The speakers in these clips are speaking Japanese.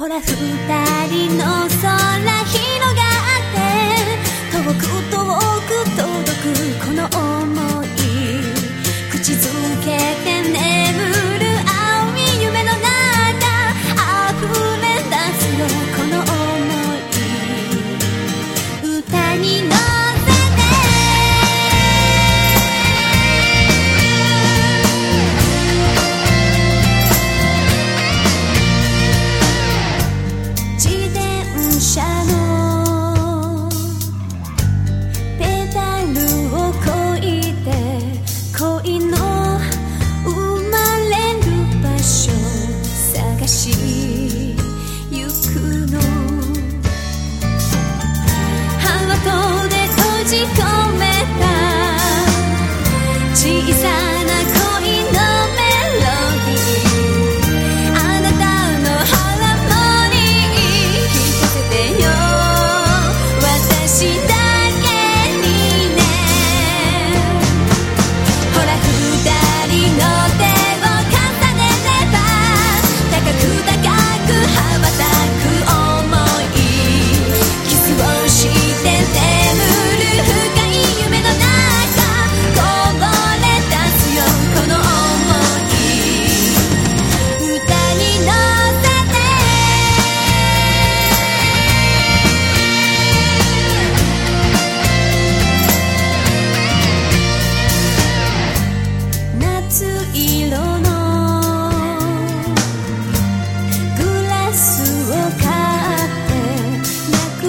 ほら二人の空。 지금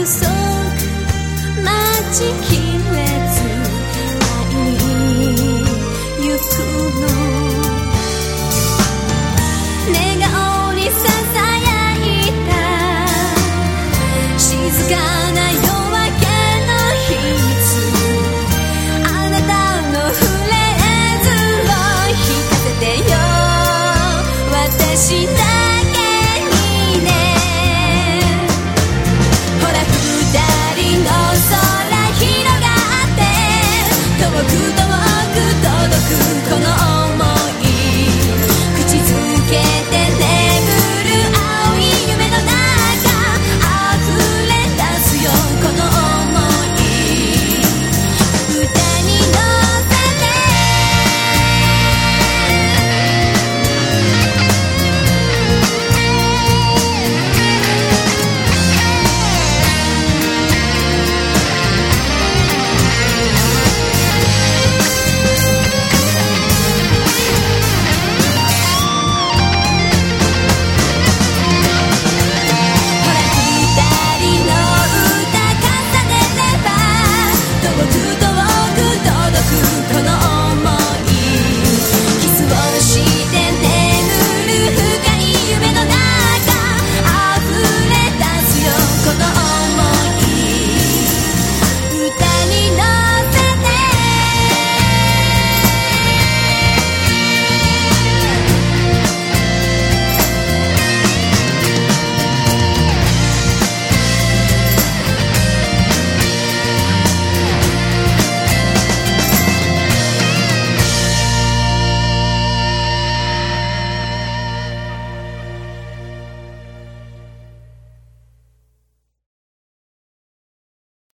束待ちきれず会いゆく。